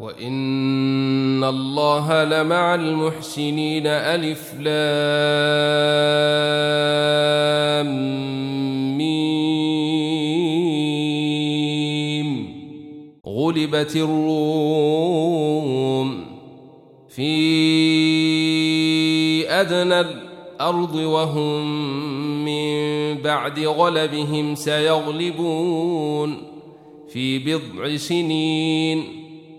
وإن الله لمع المحسنين ألف لام ميم غلبت الروم في أدنى الأرض وهم من بعد غلبهم سيغلبون في بضع سنين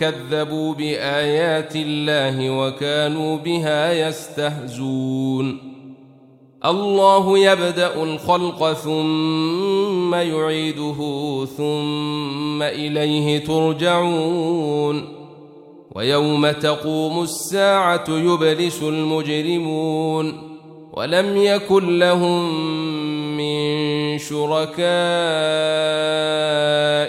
كذبوا بآيات الله وكانوا بها يستهزون. الله يبدأ الخلق ثم يعيده ثم إليه ترجعون. ويوم تقوم الساعة يبلس المجرمون. ولم يكن لهم من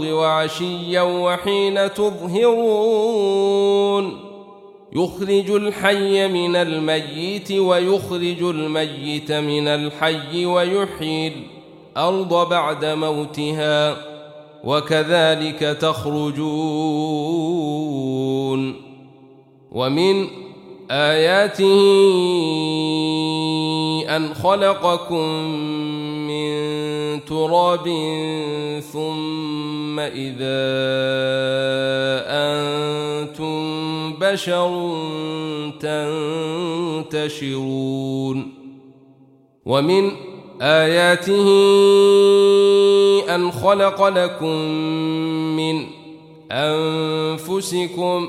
وعشيا وحين تظهرون. يخرج الحي من الميت ويخرج الميت من الحي ويحيي الأرض بعد موتها وكذلك تخرجون. ومن آياته أن خلقكم تراب ثم إذا أنتم بشر تنتشرون. ومن آياته أن خلق لكم من أنفسكم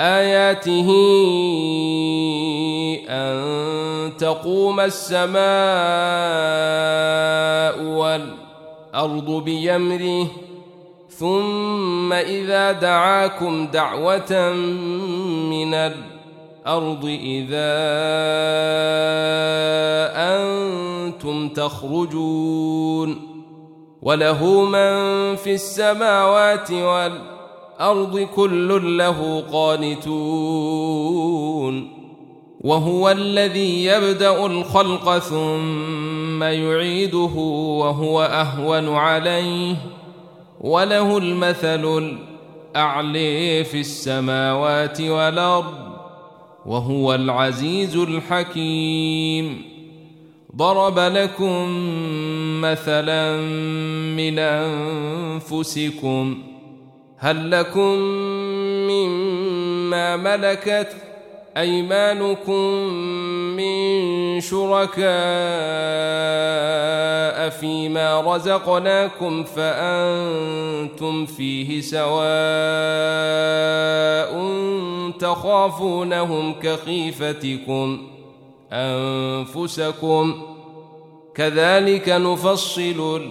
آياته أن تقوم السماء والأرض بيمره ثم إذا دعاكم دعوة من الأرض إذا أنتم تخرجون وله من في السماوات والأرض الأرض كل له قانتون وهو الذي يبدأ الخلق ثم يعيده وهو أهون عليه وله المثل الأعلي في السماوات والأرض وهو العزيز الحكيم. ضرب لكم مثلا من أنفسكم هل لكم مما ملكت أيمانكم من شركاء فيما رزقناكم فأنتم فيه سواء تخافونهم كخيفتكم أنفسكم. كذلك نفصل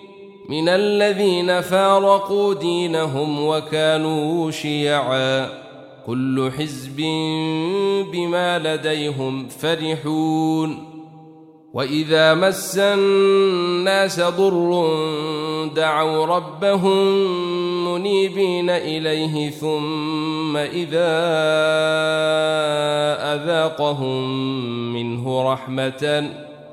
من الذين فارقوا دينهم وكانوا شيعا. كل حزب بما لديهم فرحون. وإذا مس الناس ضر دعوا ربهم منيبين إليه ثم إذا أذاقهم منه رحمة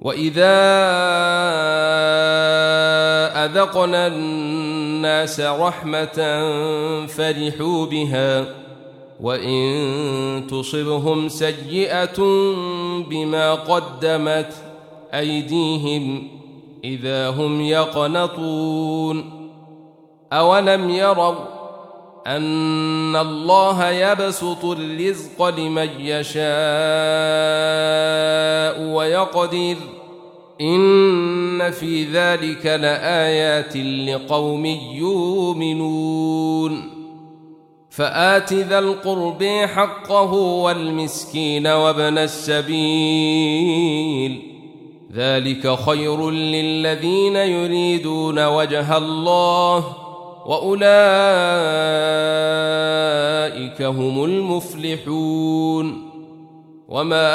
واذا اذقنا الناس رحمه فرحوا بها وان تصبهم سيئه بما قدمت ايديهم اذا هم يقنطون اولم يروا أن الله يبسط الرزق لمن يشاء ويقدر. إن في ذلك لآيات لقوم يؤمنون. فآت ذا القرب حقه والمسكين وابن السبيل. ذلك خير للذين يريدون وجه الله. وأولئك هم المفلحون. وما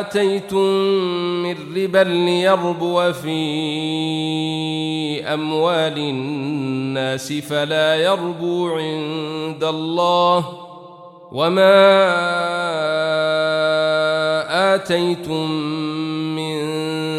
آتيتم من ربا ليربو في أموال الناس فلا يربو عند الله. وما آتيتم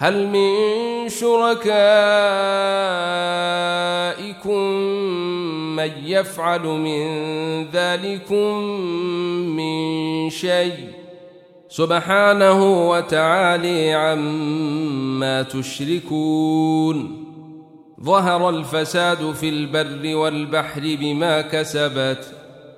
هل من شركائكم من يفعل من ذلكم من شيء؟ سبحانه وتعالي عما تشركون. ظهر الفساد في البر والبحر بما كسبت.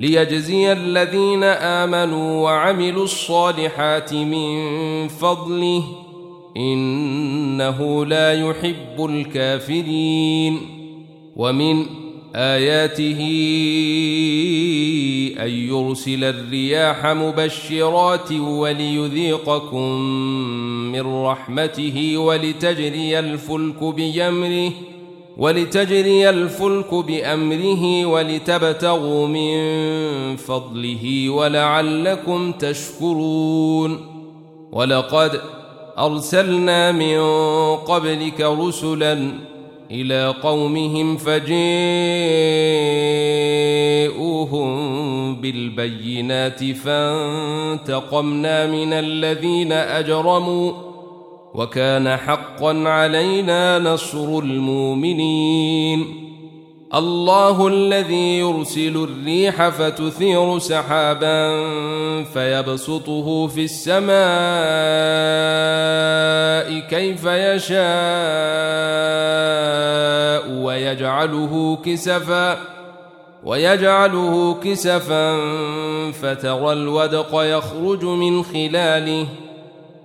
ليجزي الذين آمنوا وعملوا الصالحات من فضله إنه لا يحب الكافرين. ومن آياته أن يرسل الرياح مبشرات وليذيقكم من رحمته ولتجري الفلك بأمره ولتجري الفلك بأمره ولتبتغوا من فضله ولعلكم تشكرون. ولقد أرسلنا من قبلك رسلا إلى قومهم فجاءوهم بالبينات فانتقمنا من الذين أجرموا وكان حقا علينا نصر المؤمنين. الله الذي يرسل الريح فتثير سحابا فيبسطه في السماء كيف يشاء ويجعله كسفا ويجعله كسفا فترى الودق يخرج من خلاله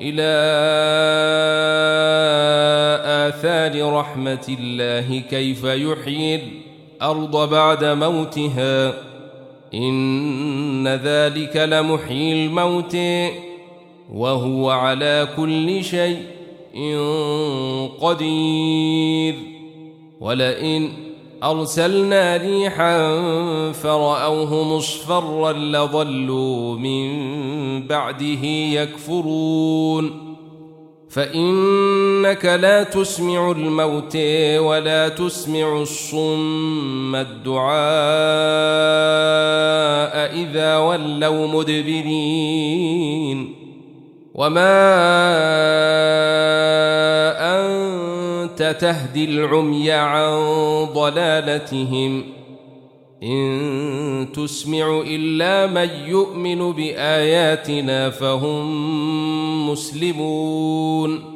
إلى آثار رحمة الله كيف يحيي الأرض بعد موتها. إن ذلك لمحيي الموت وهو على كل شيء قدير. ولئن أرسلنا ريحا فرأوه مصفرا لظلوا من بعده يكفرون. فإنك لا تسمع الموت ولا تسمع الصم الدعاء إذا ولوا مدبرين. وما أنت تهدي العمي عن ضلالتهم. إن تسمع إلا من يؤمن بآياتنا فهم مسلمون.